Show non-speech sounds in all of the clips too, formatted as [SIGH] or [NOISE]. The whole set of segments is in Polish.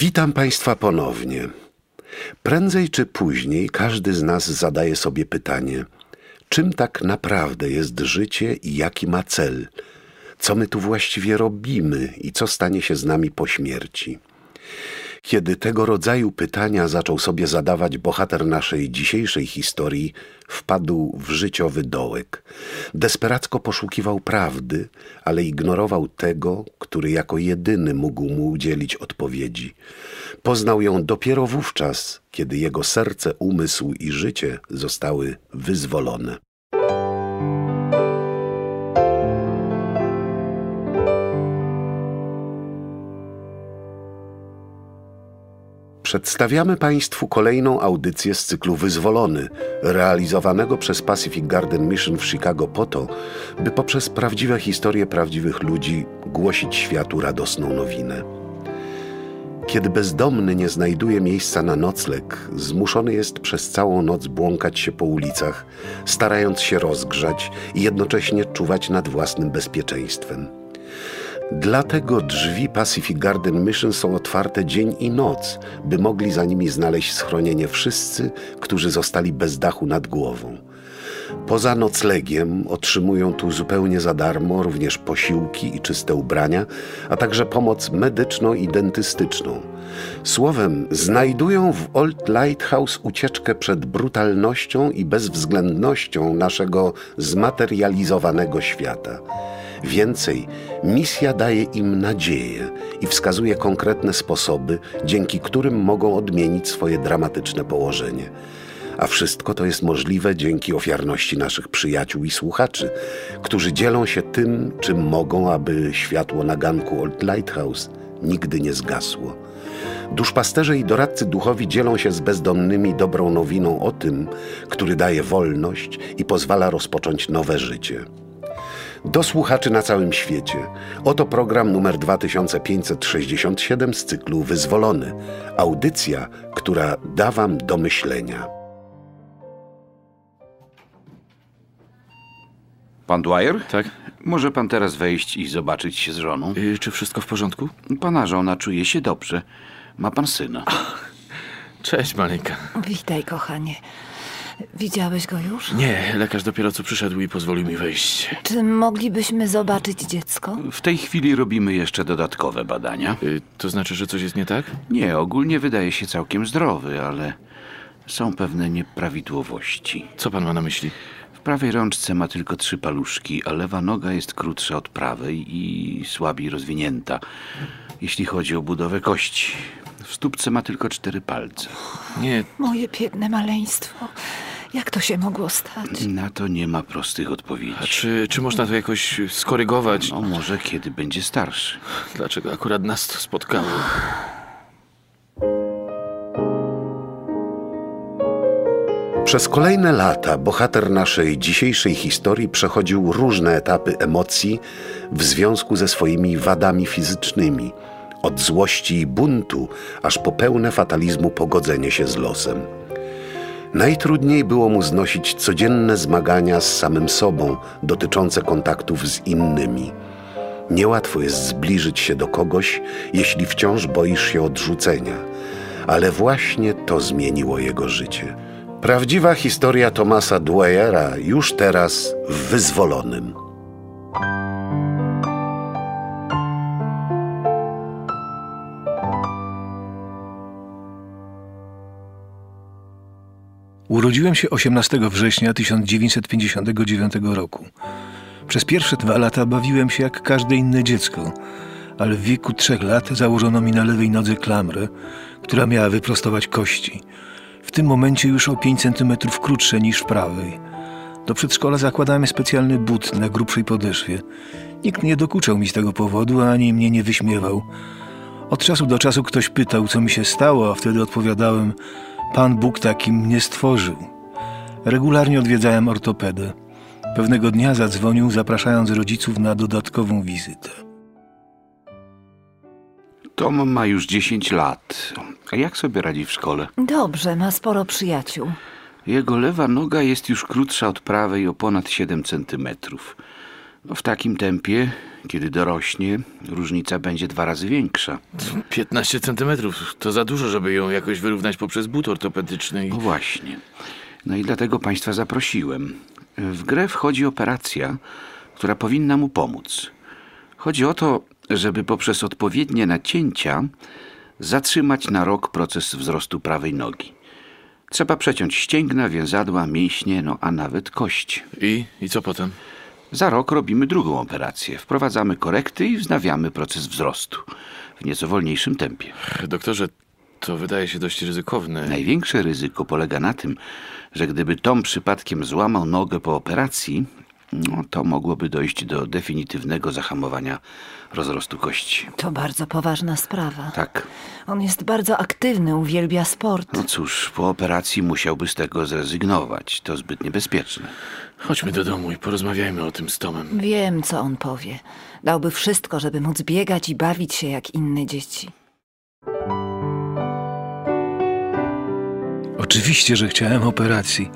Witam Państwa ponownie. Prędzej czy później każdy z nas zadaje sobie pytanie, czym tak naprawdę jest życie i jaki ma cel, co my tu właściwie robimy i co stanie się z nami po śmierci. Kiedy tego rodzaju pytania zaczął sobie zadawać bohater naszej dzisiejszej historii, wpadł w życiowy dołek. Desperacko poszukiwał prawdy, ale ignorował tego, który jako jedyny mógł mu udzielić odpowiedzi. Poznał ją dopiero wówczas, kiedy jego serce, umysł i życie zostały wyzwolone. Przedstawiamy Państwu kolejną audycję z cyklu Wyzwolony, realizowanego przez Pacific Garden Mission w Chicago po to, by poprzez prawdziwe historie prawdziwych ludzi głosić światu radosną nowinę. Kiedy bezdomny nie znajduje miejsca na nocleg, zmuszony jest przez całą noc błąkać się po ulicach, starając się rozgrzać i jednocześnie czuwać nad własnym bezpieczeństwem. Dlatego drzwi Pacific Garden Mission są otwarte dzień i noc, by mogli za nimi znaleźć schronienie wszyscy, którzy zostali bez dachu nad głową. Poza noclegiem otrzymują tu zupełnie za darmo również posiłki i czyste ubrania, a także pomoc medyczną i dentystyczną. Słowem, znajdują w Old Lighthouse ucieczkę przed brutalnością i bezwzględnością naszego zmaterializowanego świata. Więcej, misja daje im nadzieję i wskazuje konkretne sposoby, dzięki którym mogą odmienić swoje dramatyczne położenie. A wszystko to jest możliwe dzięki ofiarności naszych przyjaciół i słuchaczy, którzy dzielą się tym, czym mogą, aby światło na ganku Old Lighthouse nigdy nie zgasło. Duszpasterze i doradcy duchowi dzielą się z bezdomnymi dobrą nowiną o tym, który daje wolność i pozwala rozpocząć nowe życie. Do słuchaczy na całym świecie. Oto program numer 2567 z cyklu Wyzwolony. Audycja, która da Wam do myślenia. Pan Dwyer? Tak? Może pan teraz wejść i zobaczyć się z żoną? Y, czy wszystko w porządku? Pana żona czuje się dobrze. Ma pan syna. Cześć, Malika. Witaj, kochanie. Widziałeś go już? Nie, lekarz dopiero co przyszedł i pozwolił mi wejść. Czy moglibyśmy zobaczyć dziecko? W tej chwili robimy jeszcze dodatkowe badania. Y, to znaczy, że coś jest nie tak? Nie, ogólnie wydaje się całkiem zdrowy, ale są pewne nieprawidłowości. Co pan ma na myśli? W prawej rączce ma tylko trzy paluszki, a lewa noga jest krótsza od prawej i słabiej rozwinięta, jeśli chodzi o budowę kości. W stópce ma tylko cztery palce. Nie, Moje biedne maleństwo. Jak to się mogło stać? Na to nie ma prostych odpowiedzi. a czy, czy można to jakoś skorygować? No może kiedy będzie starszy. Dlaczego akurat nas to spotkało? Przez kolejne lata bohater naszej dzisiejszej historii przechodził różne etapy emocji w związku ze swoimi wadami fizycznymi, od złości i buntu, aż po pełne fatalizmu pogodzenie się z losem. Najtrudniej było mu znosić codzienne zmagania z samym sobą dotyczące kontaktów z innymi. Niełatwo jest zbliżyć się do kogoś, jeśli wciąż boisz się odrzucenia, ale właśnie to zmieniło jego życie. Prawdziwa historia Tomasa Dwyera już teraz w Wyzwolonym. Urodziłem się 18 września 1959 roku. Przez pierwsze dwa lata bawiłem się jak każde inne dziecko, ale w wieku trzech lat założono mi na lewej nodze klamrę, która miała wyprostować kości. W tym momencie już o 5 cm krótsze niż w prawej. Do przedszkola zakładałem specjalny but na grubszej podeszwie. Nikt nie dokuczał mi z tego powodu, ani mnie nie wyśmiewał. Od czasu do czasu ktoś pytał, co mi się stało, a wtedy odpowiadałem: Pan Bóg takim mnie stworzył. Regularnie odwiedzałem ortopedę. Pewnego dnia zadzwonił, zapraszając rodziców na dodatkową wizytę. Tom ma już 10 lat. A jak sobie radzi w szkole? Dobrze, ma sporo przyjaciół. Jego lewa noga jest już krótsza od prawej o ponad 7 centymetrów. W takim tempie Kiedy dorośnie, różnica będzie dwa razy większa. 15 centymetrów to za dużo, żeby ją jakoś wyrównać poprzez but ortopedyczny. I... No właśnie. No i dlatego Państwa zaprosiłem. W grę wchodzi operacja, która powinna mu pomóc. Chodzi o to, żeby poprzez odpowiednie nacięcia zatrzymać na rok proces wzrostu prawej nogi. Trzeba przeciąć ścięgna, więzadła, mięśnie, no a nawet kość. I? I co potem? Za rok robimy drugą operację. Wprowadzamy korekty i wznawiamy proces wzrostu w nieco wolniejszym tempie. Doktorze, to wydaje się dość ryzykowne. Największe ryzyko polega na tym, że gdyby Tom przypadkiem złamał nogę po operacji, no, to mogłoby dojść do definitywnego zahamowania rozrostu kości. To bardzo poważna sprawa. Tak. On jest bardzo aktywny, uwielbia sport. No cóż, po operacji musiałby z tego zrezygnować. To zbyt niebezpieczne. Chodźmy do domu i porozmawiajmy o tym z Tomem. Wiem, co on powie. Dałby wszystko, żeby móc biegać i bawić się jak inne dzieci. Oczywiście, że chciałem operacji.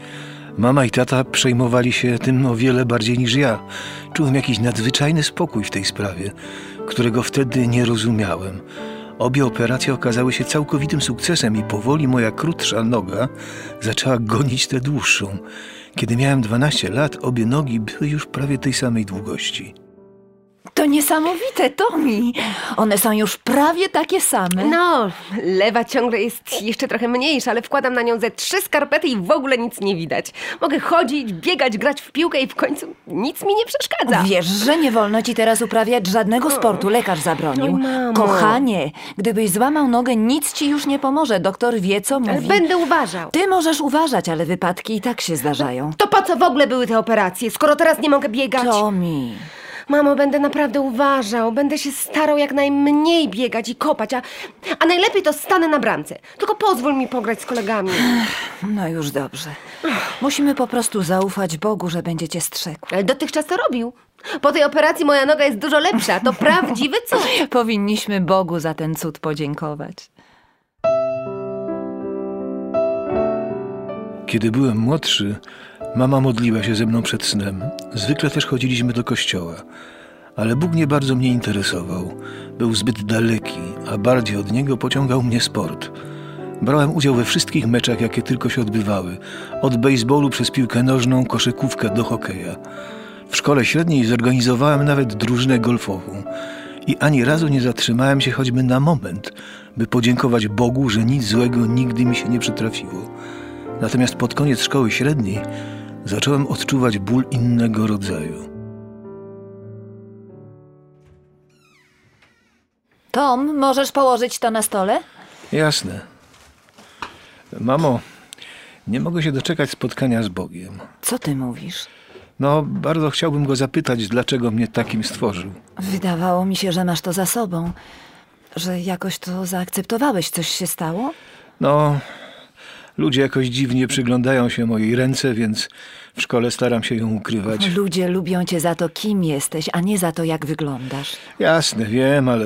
Mama i tata przejmowali się tym o wiele bardziej niż ja. Czułem jakiś nadzwyczajny spokój w tej sprawie, którego wtedy nie rozumiałem. Obie operacje okazały się całkowitym sukcesem i powoli moja krótsza noga zaczęła gonić tę dłuższą. Kiedy miałem 12 lat, obie nogi były już prawie tej samej długości. To niesamowite, Tommy. One są już prawie takie same. No, lewa ciągle jest jeszcze trochę mniejsza, ale wkładam na nią ze trzy skarpety i w ogóle nic nie widać. Mogę chodzić, biegać, grać w piłkę i w końcu nic mi nie przeszkadza. Wiesz, że nie wolno ci teraz uprawiać żadnego sportu. Lekarz zabronił. Mamo. Kochanie, gdybyś złamał nogę, nic ci już nie pomoże. Doktor wie, co mówi. będę uważał. Ty możesz uważać, ale wypadki i tak się zdarzają. To po co w ogóle były te operacje, skoro teraz nie mogę biegać? Tommy, Mamo, będę naprawdę uważał. Będę się starał jak najmniej biegać i kopać, a, a najlepiej to stanę na bramce. Tylko pozwól mi pograć z kolegami. no już dobrze. Musimy po prostu zaufać Bogu, że będzie cię strzegł. Ale dotychczas to robił. Po tej operacji moja noga jest dużo lepsza. To [LAUGHS] prawdziwy cud. Powinniśmy Bogu za ten cud podziękować. Kiedy byłem młodszy, mama modliła się ze mną przed snem. Zwykle też chodziliśmy do kościoła. Ale Bóg nie bardzo mnie interesował. Był zbyt daleki, a bardziej od niego pociągał mnie sport. Brałem udział we wszystkich meczach, jakie tylko się odbywały. Od baseballu przez piłkę nożną, koszykówkę do hokeja. W szkole średniej zorganizowałem nawet drużynę golfową. I ani razu nie zatrzymałem się choćby na moment, by podziękować Bogu, że nic złego nigdy mi się nie przytrafiło. Natomiast pod koniec szkoły średniej zacząłem odczuwać ból innego rodzaju. Tom, możesz położyć to na stole? Jasne. Mamo, nie mogę się doczekać spotkania z Bogiem. Co ty mówisz? No, bardzo chciałbym go zapytać, dlaczego mnie takim stworzył. Wydawało mi się, że masz to za sobą. Że jakoś to zaakceptowałeś. Coś się stało? No, ludzie jakoś dziwnie przyglądają się mojej ręce, więc w szkole staram się ją ukrywać. Ludzie lubią cię za to, kim jesteś, a nie za to, jak wyglądasz. Jasne, wiem, ale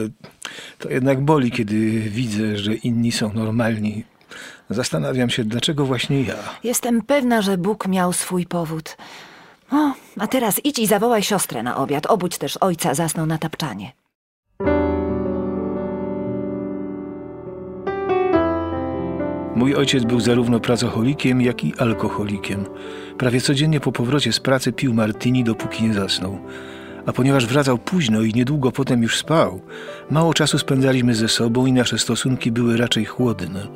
to jednak boli, kiedy widzę, że inni są normalni. Zastanawiam się, dlaczego właśnie ja. Jestem pewna, że Bóg miał swój powód. O, a teraz idź i zawołaj siostrę na obiad. Obudź też ojca, zasnął na tapczanie. Mój ojciec był zarówno pracocholikiem, jak i alkoholikiem. Prawie codziennie po powrocie z pracy pił martini, dopóki nie zasnął. A ponieważ wracał późno i niedługo potem już spał, mało czasu spędzaliśmy ze sobą i nasze stosunki były raczej chłodne.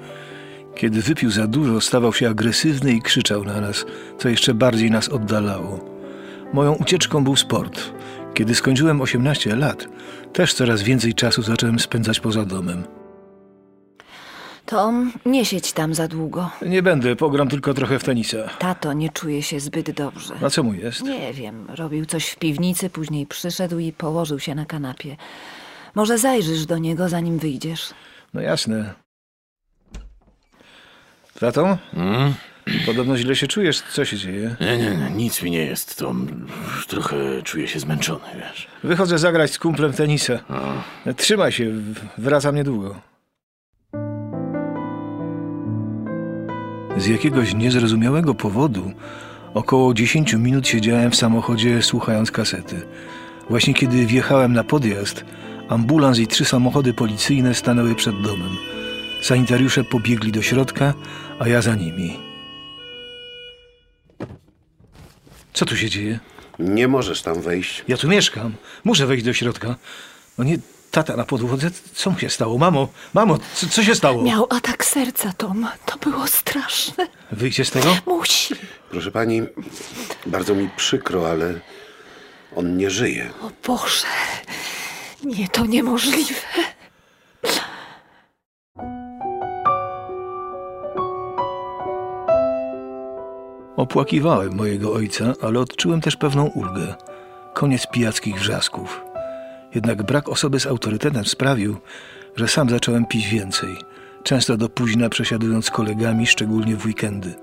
Kiedy wypił za dużo, stawał się agresywny i krzyczał na nas, co jeszcze bardziej nas oddalało. Moją ucieczką był sport. Kiedy skończyłem 18 lat, też coraz więcej czasu zacząłem spędzać poza domem. Tom, nie siedź tam za długo. Nie będę, pogram tylko trochę w tenisa. Tato nie czuje się zbyt dobrze. A co mu jest? Nie wiem, robił coś w piwnicy, później przyszedł i położył się na kanapie. Może zajrzysz do niego, zanim wyjdziesz. No jasne. Tato? Mm? Podobno źle się czujesz. Co się dzieje? Nie, nie, nie, nic mi nie jest. To trochę czuję się zmęczony, wiesz. Wychodzę zagrać z kumplem w tenisa. Trzymaj się, w- wracam niedługo. Z jakiegoś niezrozumiałego powodu około 10 minut siedziałem w samochodzie słuchając kasety. Właśnie kiedy wjechałem na podjazd, ambulans i trzy samochody policyjne stanęły przed domem. Sanitariusze pobiegli do środka, a ja za nimi. Co tu się dzieje? Nie możesz tam wejść. Ja tu mieszkam. Muszę wejść do środka. No nie, tata na podłodze. Co mu się stało? Mamo, mamo, co, co się stało? Miał atak serca, Tom. To było straszne. Wyjdzie z tego? Musi. Proszę pani, bardzo mi przykro, ale on nie żyje. O Boże. Nie, to niemożliwe. Opłakiwałem mojego ojca, ale odczułem też pewną ulgę. Koniec pijackich wrzasków. Jednak brak osoby z autorytetem sprawił, że sam zacząłem pić więcej. Często do późna przesiadując z kolegami, szczególnie w weekendy.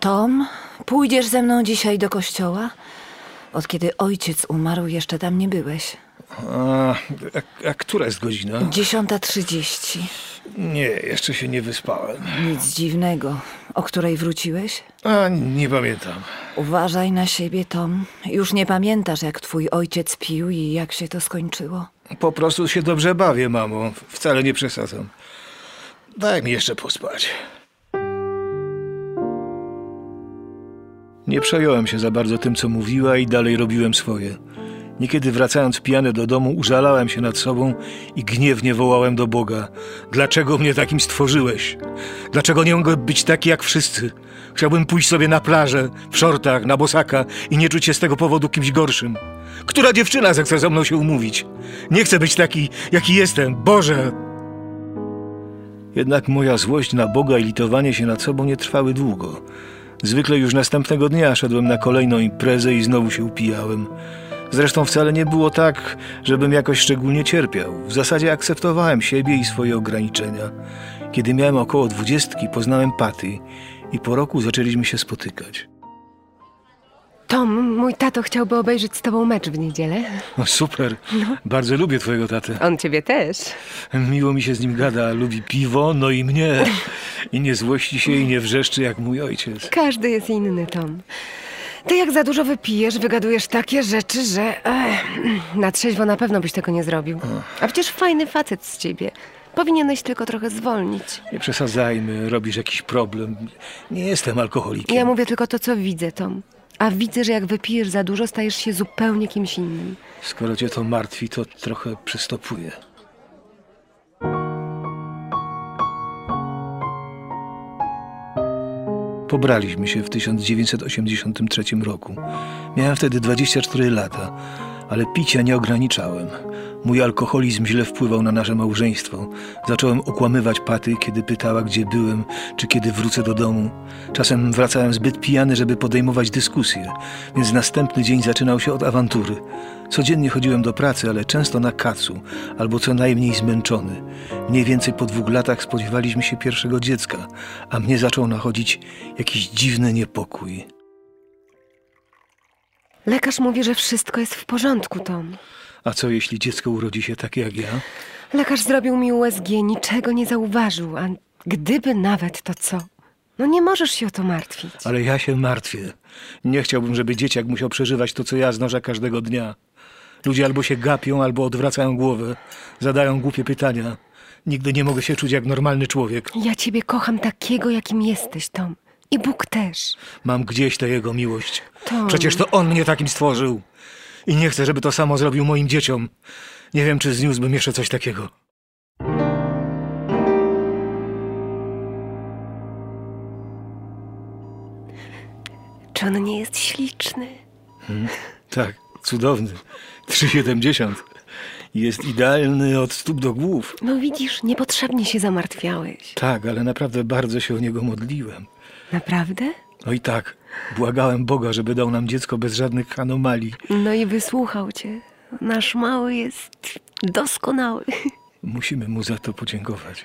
Tom, pójdziesz ze mną dzisiaj do kościoła? Od kiedy ojciec umarł, jeszcze tam nie byłeś. A, a, a która jest godzina? Dziesiąta trzydzieści. Nie, jeszcze się nie wyspałem. Nic dziwnego. O której wróciłeś? A, nie pamiętam. Uważaj na siebie, Tom. Już nie pamiętasz, jak twój ojciec pił i jak się to skończyło. Po prostu się dobrze bawię, mamo. Wcale nie przesadzam. Daj mi jeszcze pospać. Nie przejąłem się za bardzo tym, co mówiła i dalej robiłem swoje. Niekiedy wracając pijany do domu, użalałem się nad sobą i gniewnie wołałem do Boga. Dlaczego mnie takim stworzyłeś? Dlaczego nie mogę być taki jak wszyscy? Chciałbym pójść sobie na plażę, w szortach, na bosaka i nie czuć się z tego powodu kimś gorszym. Która dziewczyna zechce ze mną się umówić? Nie chcę być taki, jaki jestem. Boże! Jednak moja złość na Boga i litowanie się nad sobą nie trwały długo. Zwykle już następnego dnia szedłem na kolejną imprezę i znowu się upijałem. Zresztą wcale nie było tak, żebym jakoś szczególnie cierpiał. W zasadzie akceptowałem siebie i swoje ograniczenia. Kiedy miałem około dwudziestki, poznałem Paty i po roku zaczęliśmy się spotykać. Tom, mój tato chciałby obejrzeć z tobą mecz w niedzielę. No super, bardzo lubię twojego tatę. On ciebie też. Miło mi się z nim gada, lubi piwo, no i mnie. I nie złości się i nie wrzeszczy jak mój ojciec. Każdy jest inny, Tom. Ty jak za dużo wypijesz, wygadujesz takie rzeczy, że ech, na trzeźwo na pewno byś tego nie zrobił. A przecież fajny facet z ciebie. Powinieneś tylko trochę zwolnić. Nie przesadzajmy, robisz jakiś problem. Nie jestem alkoholikiem. Ja mówię tylko to, co widzę, Tom. A widzę, że jak wypijesz za dużo, stajesz się zupełnie kimś innym. Skoro cię to martwi, to trochę przystopuję. Pobraliśmy się w 1983 roku. Miałem wtedy 24 lata, ale picia nie ograniczałem. Mój alkoholizm źle wpływał na nasze małżeństwo. Zacząłem okłamywać Paty, kiedy pytała, gdzie byłem, czy kiedy wrócę do domu. Czasem wracałem zbyt pijany, żeby podejmować dyskusje, więc następny dzień zaczynał się od awantury. Codziennie chodziłem do pracy, ale często na kacu, albo co najmniej zmęczony. Mniej więcej po dwóch latach spodziewaliśmy się pierwszego dziecka, a mnie zaczął nachodzić jakiś dziwny niepokój. Lekarz mówi, że wszystko jest w porządku, Tom. A co jeśli dziecko urodzi się takie jak ja? Lekarz zrobił mi USG, niczego nie zauważył, a gdyby nawet to co? No nie możesz się o to martwić. Ale ja się martwię. Nie chciałbym, żeby dzieciak musiał przeżywać to, co ja znoszę każdego dnia. Ludzie albo się gapią, albo odwracają głowę, zadają głupie pytania. Nigdy nie mogę się czuć jak normalny człowiek. Ja ciebie kocham takiego, jakim jesteś, Tom. I Bóg też. Mam gdzieś tę jego miłość. Tom. Przecież to on mnie takim stworzył. I nie chcę, żeby to samo zrobił moim dzieciom. Nie wiem, czy zniósłbym jeszcze coś takiego. Czy on nie jest śliczny? Tak, cudowny. 3,70. Jest idealny od stóp do głów. No widzisz, niepotrzebnie się zamartwiałeś. Tak, ale naprawdę bardzo się o niego modliłem. Naprawdę? No i tak, błagałem Boga, żeby dał nam dziecko bez żadnych anomalii. No i wysłuchał cię. Nasz mały jest doskonały. Musimy mu za to podziękować.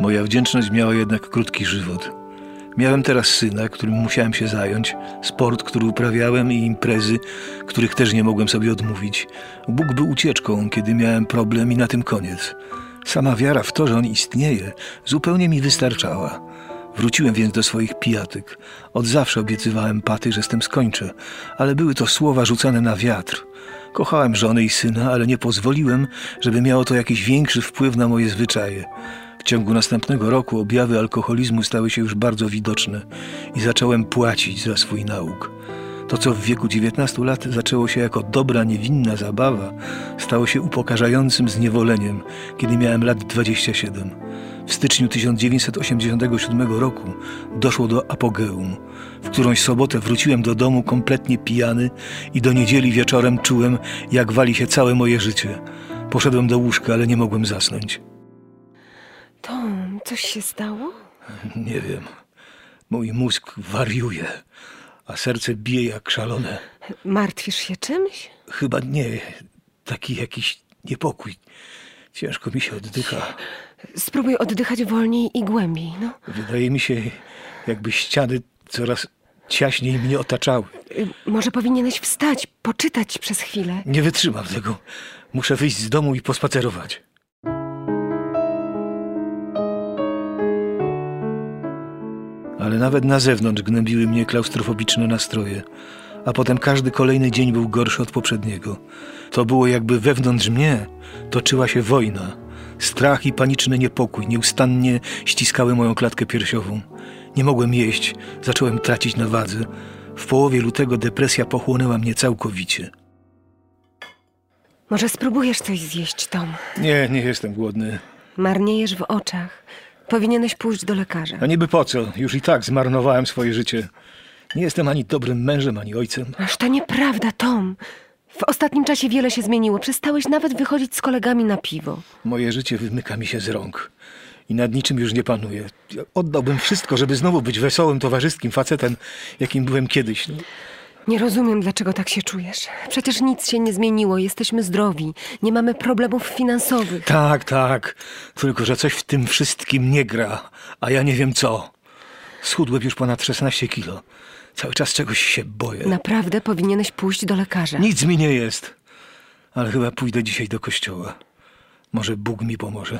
Moja wdzięczność miała jednak krótki żywot. Miałem teraz syna, którym musiałem się zająć, sport, który uprawiałem i imprezy, których też nie mogłem sobie odmówić. Bóg był ucieczką, kiedy miałem problem i na tym koniec. Sama wiara w to, że on istnieje, zupełnie mi wystarczała. Wróciłem więc do swoich pijatyk. Od zawsze obiecywałem Paty, że z tym skończę, ale były to słowa rzucane na wiatr. Kochałem żonę i syna, ale nie pozwoliłem, żeby miało to jakiś większy wpływ na moje zwyczaje. W ciągu następnego roku objawy alkoholizmu stały się już bardzo widoczne i zacząłem płacić za swój nauk. To, co w wieku 19 lat zaczęło się jako dobra, niewinna zabawa, stało się upokarzającym zniewoleniem, kiedy miałem lat 27. W styczniu 1987 roku doszło do apogeum. W którąś sobotę wróciłem do domu kompletnie pijany i do niedzieli wieczorem czułem, jak wali się całe moje życie. Poszedłem do łóżka, ale nie mogłem zasnąć. Tom, coś się stało? Nie wiem. Mój mózg wariuje, a serce bije jak szalone. Martwisz się czymś? Chyba nie. Taki jakiś niepokój. Ciężko mi się oddycha. Spróbuj oddychać wolniej i głębiej, no. Wydaje mi się, jakby ściany coraz ciaśniej mnie otaczały. Y, Może powinieneś wstać, poczytać przez chwilę. Nie wytrzymam tego. Muszę wyjść z domu i pospacerować. Ale nawet na zewnątrz gnębiły mnie klaustrofobiczne nastroje, a potem każdy kolejny dzień był gorszy od poprzedniego. To było jakby wewnątrz mnie toczyła się wojna. Strach i paniczny niepokój nieustannie ściskały moją klatkę piersiową. Nie mogłem jeść, zacząłem tracić na wadze. W połowie lutego depresja pochłonęła mnie całkowicie. Może spróbujesz coś zjeść, Tom. Nie, nie jestem głodny. Marniejesz w oczach. Powinieneś pójść do lekarza. A niby po co? Już i tak zmarnowałem swoje życie. Nie jestem ani dobrym mężem, ani ojcem. Aż to nieprawda, Tom. W ostatnim czasie wiele się zmieniło. Przestałeś nawet wychodzić z kolegami na piwo. Moje życie wymyka mi się z rąk. I nad niczym już nie panuję. Ja oddałbym wszystko, żeby znowu być wesołym, towarzyskim facetem, jakim byłem kiedyś. No, Nie rozumiem, dlaczego tak się czujesz. Przecież nic się nie zmieniło. Jesteśmy zdrowi. Nie mamy problemów finansowych. tak, tak. Tylko, że coś w tym wszystkim nie gra, a ja nie wiem co. Schudłem już ponad 16 kilo. Cały czas czegoś się boję. Naprawdę powinieneś pójść do lekarza. Nic mi nie jest. Ale chyba pójdę dzisiaj do kościoła. Może Bóg mi pomoże.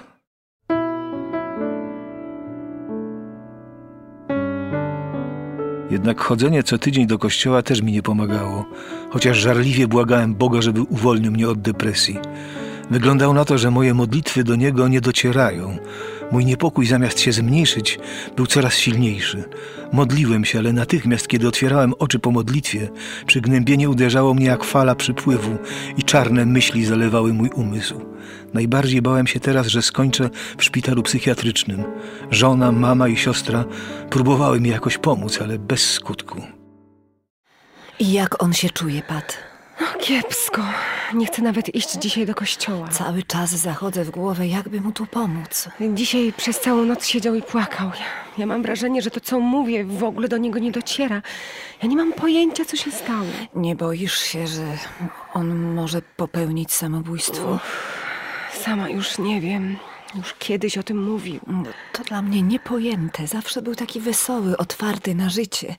Jednak chodzenie co tydzień do kościoła też mi nie pomagało, chociaż żarliwie błagałem Boga, żeby uwolnił mnie od depresji. Wyglądało na to, że moje modlitwy do Niego nie docierają. Mój niepokój zamiast się zmniejszyć, był coraz silniejszy. Modliłem się, ale natychmiast, kiedy otwierałem oczy po modlitwie, przygnębienie uderzało mnie jak fala przypływu i czarne myśli zalewały mój umysł. Najbardziej bałem się teraz, że skończę w szpitalu psychiatrycznym. Żona, mama i siostra próbowały mi jakoś pomóc, ale bez skutku. I jak on się czuje, Pat? Kiepsko. Nie chcę nawet iść dzisiaj do kościoła. Cały czas zachodzę w głowę, jakby mu tu pomóc. Dzisiaj przez całą noc siedział i płakał. Ja, ja mam wrażenie, że to, co mówię, w ogóle do niego nie dociera. Ja nie mam pojęcia, co się stało. Nie boisz się, że on może popełnić samobójstwo? Sama już nie wiem. Już kiedyś o tym mówił. No, To dla mnie niepojęte. Zawsze był taki wesoły, otwarty na życie.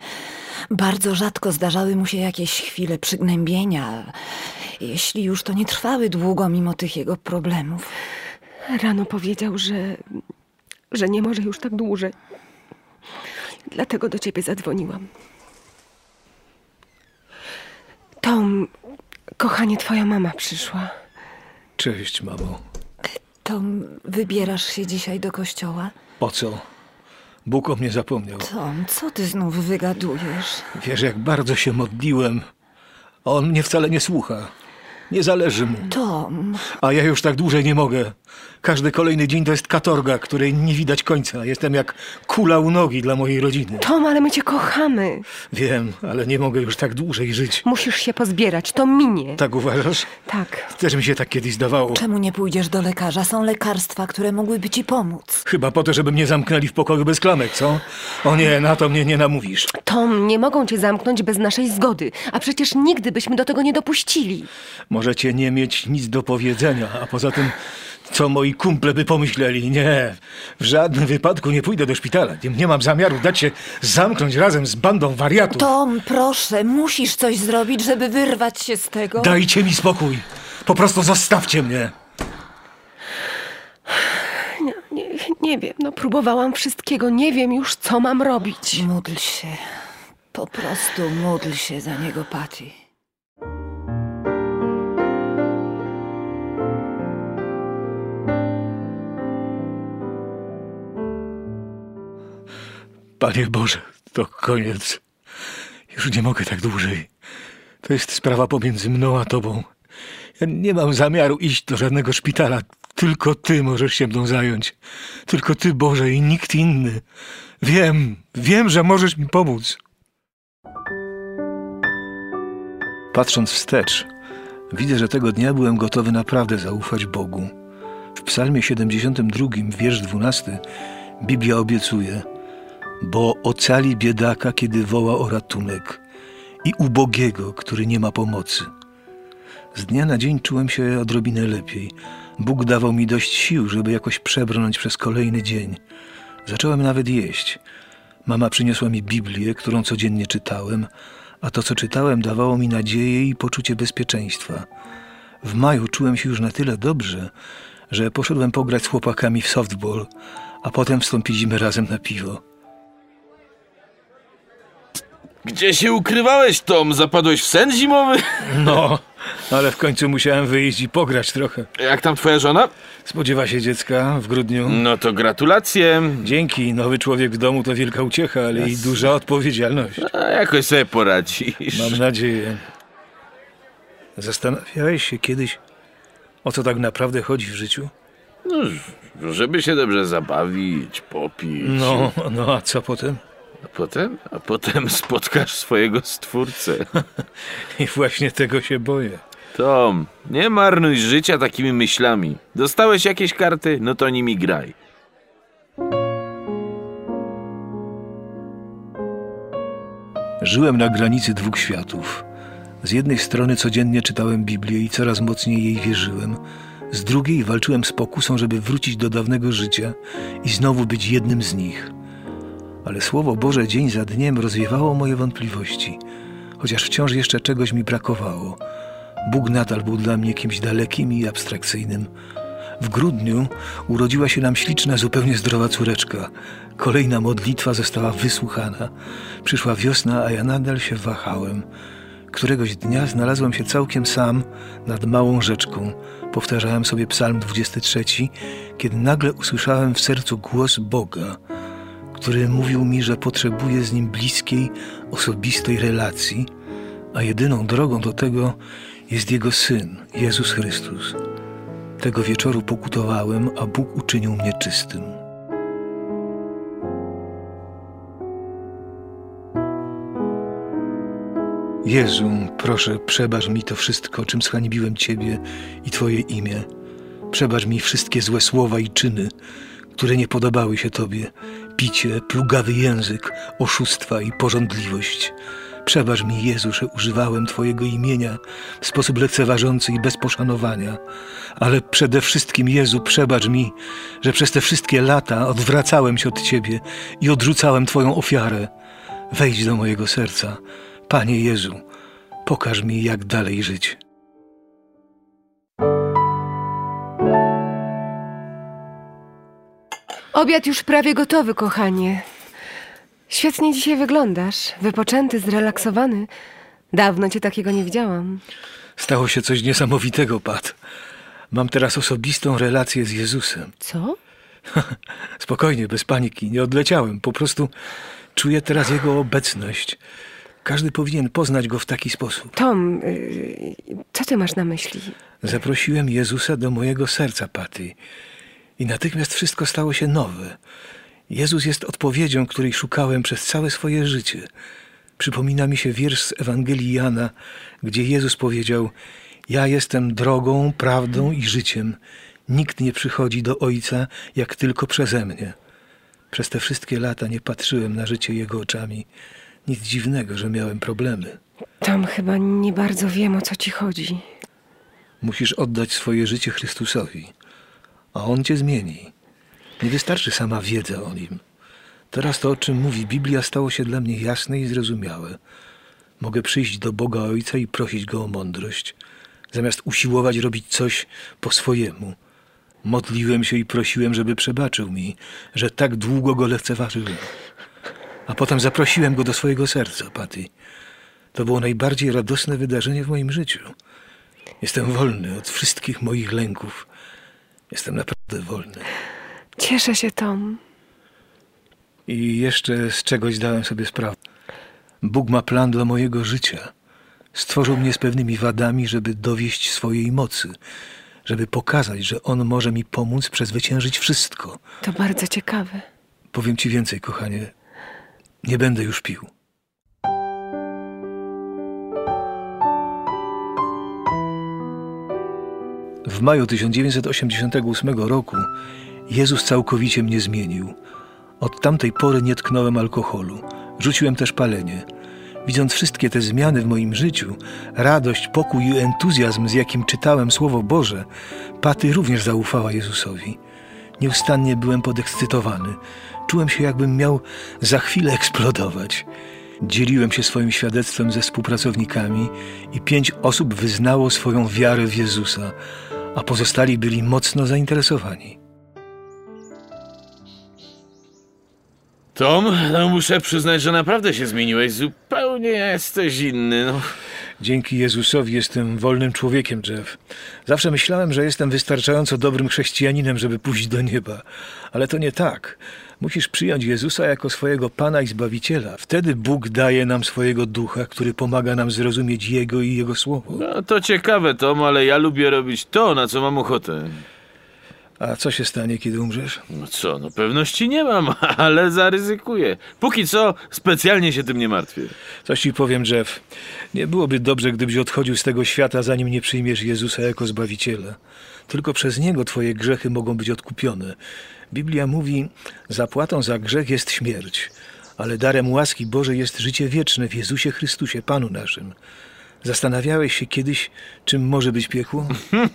Bardzo rzadko zdarzały mu się jakieś chwile przygnębienia. Jeśli już to nie trwały długo mimo tych jego problemów. Rano powiedział, że, że nie może już tak dłużej. Dlatego do ciebie zadzwoniłam. Tom, kochanie, twoja mama przyszła. Cześć, mamo. To wybierasz się dzisiaj do kościoła? Po co? Bóg o mnie zapomniał. Tom, co ty znów wygadujesz? Wiesz, jak bardzo się modliłem. A on mnie wcale nie słucha. Nie zależy mu. Tom, A ja już tak dłużej nie mogę. Każdy kolejny dzień to jest katorga, której nie widać końca. Jestem jak kula u nogi dla mojej rodziny. Tom, ale my cię kochamy. Wiem, ale nie mogę już tak dłużej żyć. Musisz się pozbierać, to minie. Tak uważasz? Tak. Też mi się tak kiedyś zdawało. czemu nie pójdziesz do lekarza? Są lekarstwa, które mogłyby ci pomóc. Chyba po to, żeby mnie zamknęli w pokoju bez klamek, co? O nie, na to mnie nie namówisz. Tom, nie mogą cię zamknąć bez naszej zgody, a przecież nigdy byśmy do tego nie dopuścili. Możecie nie mieć nic do powiedzenia, a poza tym, co moi kumple by pomyśleli? Nie, w żadnym wypadku nie pójdę do szpitala. Nie, nie mam zamiaru dać się zamknąć razem z bandą wariatów. Tom, proszę, musisz coś zrobić, żeby wyrwać się z tego. Dajcie mi spokój. Po prostu zostawcie mnie. Nie wiem, no próbowałam wszystkiego, nie wiem już, co mam robić. Módl się. Po prostu módl się za niego, Patty. Panie Boże, to koniec. Już nie mogę tak dłużej. To jest sprawa pomiędzy mną a tobą. Ja nie mam zamiaru iść do żadnego szpitala. Tylko ty możesz się mną zająć. Tylko ty, Boże, i nikt inny. Wiem, wiem, że możesz mi pomóc. Patrząc wstecz, widzę, że tego dnia byłem gotowy naprawdę zaufać Bogu. W Psalmie 72, wiersz 12, Biblia obiecuje – bo ocali biedaka, kiedy woła o ratunek i ubogiego, który nie ma pomocy. Z dnia na dzień czułem się odrobinę lepiej. Bóg dawał mi dość sił, żeby jakoś przebrnąć przez kolejny dzień. Zacząłem nawet jeść. Mama przyniosła mi Biblię, którą codziennie czytałem, a to, co czytałem, dawało mi nadzieję i poczucie bezpieczeństwa. W maju czułem się już na tyle dobrze, że poszedłem pograć z chłopakami w softball, a potem wstąpiliśmy razem na piwo. Gdzie się ukrywałeś, Tom? Zapadłeś w sen zimowy? No, ale w końcu musiałem wyjść i pograć trochę. Jak tam twoja żona? Spodziewa się dziecka w grudniu. No to gratulacje. Dzięki, nowy człowiek w domu to wielka uciecha, ale i duża odpowiedzialność. A jakoś sobie poradzisz. Mam nadzieję. Zastanawiałeś się kiedyś, o co tak naprawdę chodzi w życiu? No, żeby się dobrze zabawić, popić. No, no a co potem? A potem? A potem [LAUGHS] spotkasz swojego stwórcę. [LAUGHS] I właśnie tego się boję. Tom, nie marnuj życia takimi myślami. Dostałeś jakieś karty? No to nimi graj. Żyłem na granicy dwóch światów. Z jednej strony codziennie czytałem Biblię i coraz mocniej jej wierzyłem. Z drugiej walczyłem z pokusą, żeby wrócić do dawnego życia i znowu być jednym z nich. Ale Słowo Boże dzień za dniem rozwiewało moje wątpliwości, chociaż wciąż jeszcze czegoś mi brakowało. Bóg nadal był dla mnie kimś dalekim i abstrakcyjnym. W grudniu urodziła się nam śliczna, zupełnie zdrowa córeczka. Kolejna modlitwa została wysłuchana. Przyszła wiosna, a ja nadal się wahałem. Któregoś dnia znalazłem się całkiem sam nad małą rzeczką. Powtarzałem sobie Psalm 23, kiedy nagle usłyszałem w sercu głos Boga, który mówił mi, że potrzebuję z nim bliskiej, osobistej relacji, a jedyną drogą do tego jest Jego Syn, Jezus Chrystus. Tego wieczoru pokutowałem, a Bóg uczynił mnie czystym. Jezu, proszę, przebacz mi to wszystko, czym zhańbiłem Ciebie i Twoje imię. Przebacz mi wszystkie złe słowa i czyny, które nie podobały się Tobie. Picie, plugawy język, oszustwa i porządliwość. Przebacz mi, Jezu, że używałem Twojego imienia w sposób lekceważący i bez poszanowania. Ale przede wszystkim, Jezu, przebacz mi, że przez te wszystkie lata odwracałem się od Ciebie i odrzucałem Twoją ofiarę. Wejdź do mojego serca. Panie Jezu, pokaż mi, jak dalej żyć. Obiad już prawie gotowy, kochanie. Świetnie dzisiaj wyglądasz. Wypoczęty, zrelaksowany. Dawno cię takiego nie widziałam. Stało się coś niesamowitego, Pat. Mam teraz osobistą relację z Jezusem. Co? [LAUGHS] Spokojnie, bez paniki, nie odleciałem. Po prostu czuję teraz Jego obecność. Każdy powinien poznać Go w taki sposób. Tom, y, co ty masz na myśli? Zaprosiłem Jezusa do mojego serca, Paty. I natychmiast wszystko stało się nowe. Jezus jest odpowiedzią, której szukałem przez całe swoje życie. Przypomina mi się wiersz z Ewangelii Jana, gdzie Jezus powiedział: Ja jestem drogą, prawdą i życiem. Nikt nie przychodzi do Ojca jak tylko przeze mnie. Przez te wszystkie lata nie patrzyłem na życie Jego oczami. Nic dziwnego, że miałem problemy. Tom, chyba nie bardzo wiem, o co ci chodzi. Musisz oddać swoje życie Chrystusowi, a On cię zmieni. Nie wystarczy sama wiedza o Nim. Teraz to, o czym mówi Biblia, stało się dla mnie jasne i zrozumiałe. Mogę przyjść do Boga Ojca i prosić Go o mądrość, zamiast usiłować robić coś po swojemu. Modliłem się i prosiłem, żeby przebaczył mi, że tak długo go lekceważyłem. A potem zaprosiłem go do swojego serca, Patty. To było najbardziej radosne wydarzenie w moim życiu. Jestem wolny od wszystkich moich lęków. Jestem naprawdę wolny. Cieszę się, Tom. I jeszcze z czegoś zdałem sobie sprawę. Bóg ma plan dla mojego życia. Stworzył mnie z pewnymi wadami, żeby dowieść swojej mocy, żeby pokazać, że On może mi pomóc przezwyciężyć wszystko. To bardzo ciekawe. Powiem ci więcej, kochanie. Nie będę już pił. W maju 1988 roku Jezus całkowicie mnie zmienił. Od tamtej pory nie tknąłem alkoholu. Rzuciłem też palenie. Widząc wszystkie te zmiany w moim życiu, radość, pokój i entuzjazm, z jakim czytałem Słowo Boże, Paty również zaufała Jezusowi. Nieustannie byłem podekscytowany. Czułem się, jakbym miał za chwilę eksplodować. Dzieliłem się swoim świadectwem ze współpracownikami i pięć osób wyznało swoją wiarę w Jezusa, a pozostali byli mocno zainteresowani. Tom, no muszę przyznać, że naprawdę się zmieniłeś. Zupełnie jesteś inny. No. Dzięki Jezusowi jestem wolnym człowiekiem, Jeff. Zawsze myślałem, że jestem wystarczająco dobrym chrześcijaninem, żeby pójść do nieba. Ale to nie tak. Musisz przyjąć Jezusa jako swojego Pana i Zbawiciela. Wtedy Bóg daje nam swojego ducha, który pomaga nam zrozumieć Jego i Jego Słowo. no to ciekawe, Tom, ale ja lubię robić to, na co mam ochotę. A co się stanie, kiedy umrzesz? No co, no pewności nie mam, [LAUGHS] ale zaryzykuję. Póki co specjalnie się tym nie martwię. Coś ci powiem, Jeff. Nie byłoby dobrze, gdybyś odchodził z tego świata, zanim nie przyjmiesz Jezusa jako Zbawiciela. Tylko przez Niego twoje grzechy mogą być odkupione. Biblia mówi, zapłatą za grzech jest śmierć, ale darem łaski Bożej jest życie wieczne w Jezusie Chrystusie, Panu naszym. Zastanawiałeś się kiedyś, czym może być piekło?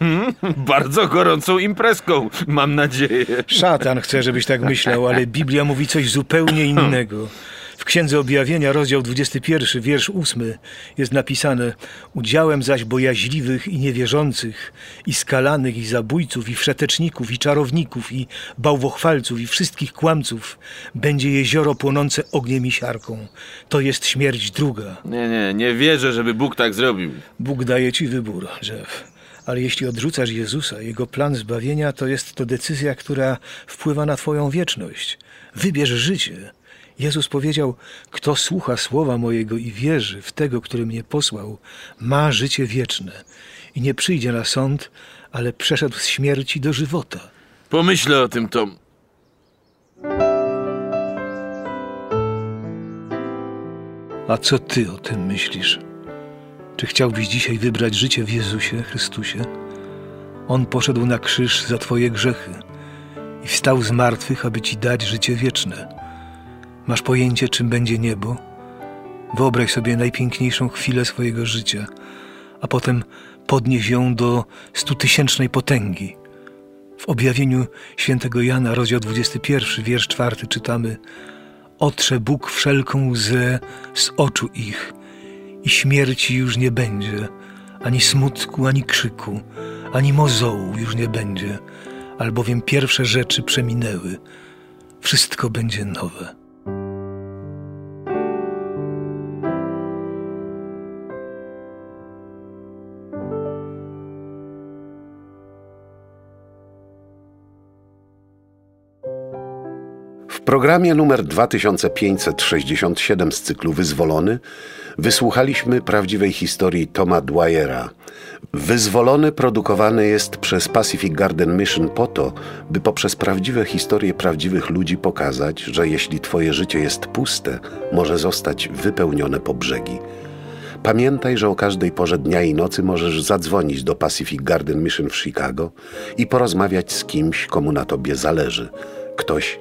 [LAUGHS] Bardzo gorącą imprezką, mam nadzieję. Szatan chce, żebyś tak myślał, ale Biblia mówi coś zupełnie innego. [LAUGHS] W Księdze Objawienia, rozdział 21, wiersz 8 jest napisane Udziałem zaś bojaźliwych i niewierzących, i skalanych, i zabójców, i wszeteczników, i czarowników, i bałwochwalców, i wszystkich kłamców będzie jezioro płonące ogniem i siarką. To jest śmierć druga. Nie, nie, nie wierzę, żeby Bóg tak zrobił. Bóg daje ci wybór, Jeff. Ale jeśli odrzucasz Jezusa, Jego plan zbawienia, to jest to decyzja, która wpływa na Twoją wieczność. Wybierz życie. Jezus powiedział: Kto słucha słowa mojego i wierzy w tego, który mnie posłał, ma życie wieczne i nie przyjdzie na sąd, ale przeszedł z śmierci do żywota. Pomyślę o tym, Tom. A co ty o tym myślisz? Czy chciałbyś dzisiaj wybrać życie w Jezusie Chrystusie? On poszedł na krzyż za twoje grzechy i wstał z martwych, aby ci dać życie wieczne. Masz pojęcie, czym będzie niebo? Wyobraź sobie najpiękniejszą chwilę swojego życia, a potem podnieś ją do stutysięcznej potęgi. W objawieniu świętego Jana, rozdział 21, wiersz 4 czytamy Otrze Bóg wszelką łzę z oczu ich i śmierci już nie będzie, ani smutku, ani krzyku, ani mozołu już nie będzie, albowiem pierwsze rzeczy przeminęły. Wszystko będzie nowe. Programie numer 2567 z cyklu Wyzwolony wysłuchaliśmy prawdziwej historii Toma Dwyera. Wyzwolony produkowany jest przez Pacific Garden Mission po to, by poprzez prawdziwe historie prawdziwych ludzi pokazać, że jeśli twoje życie jest puste, może zostać wypełnione po brzegi. Pamiętaj, że o każdej porze dnia i nocy możesz zadzwonić do Pacific Garden Mission w Chicago i porozmawiać z kimś, komu na tobie zależy. Ktoś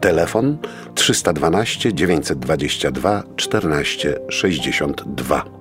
Telefon 312 922 14 62.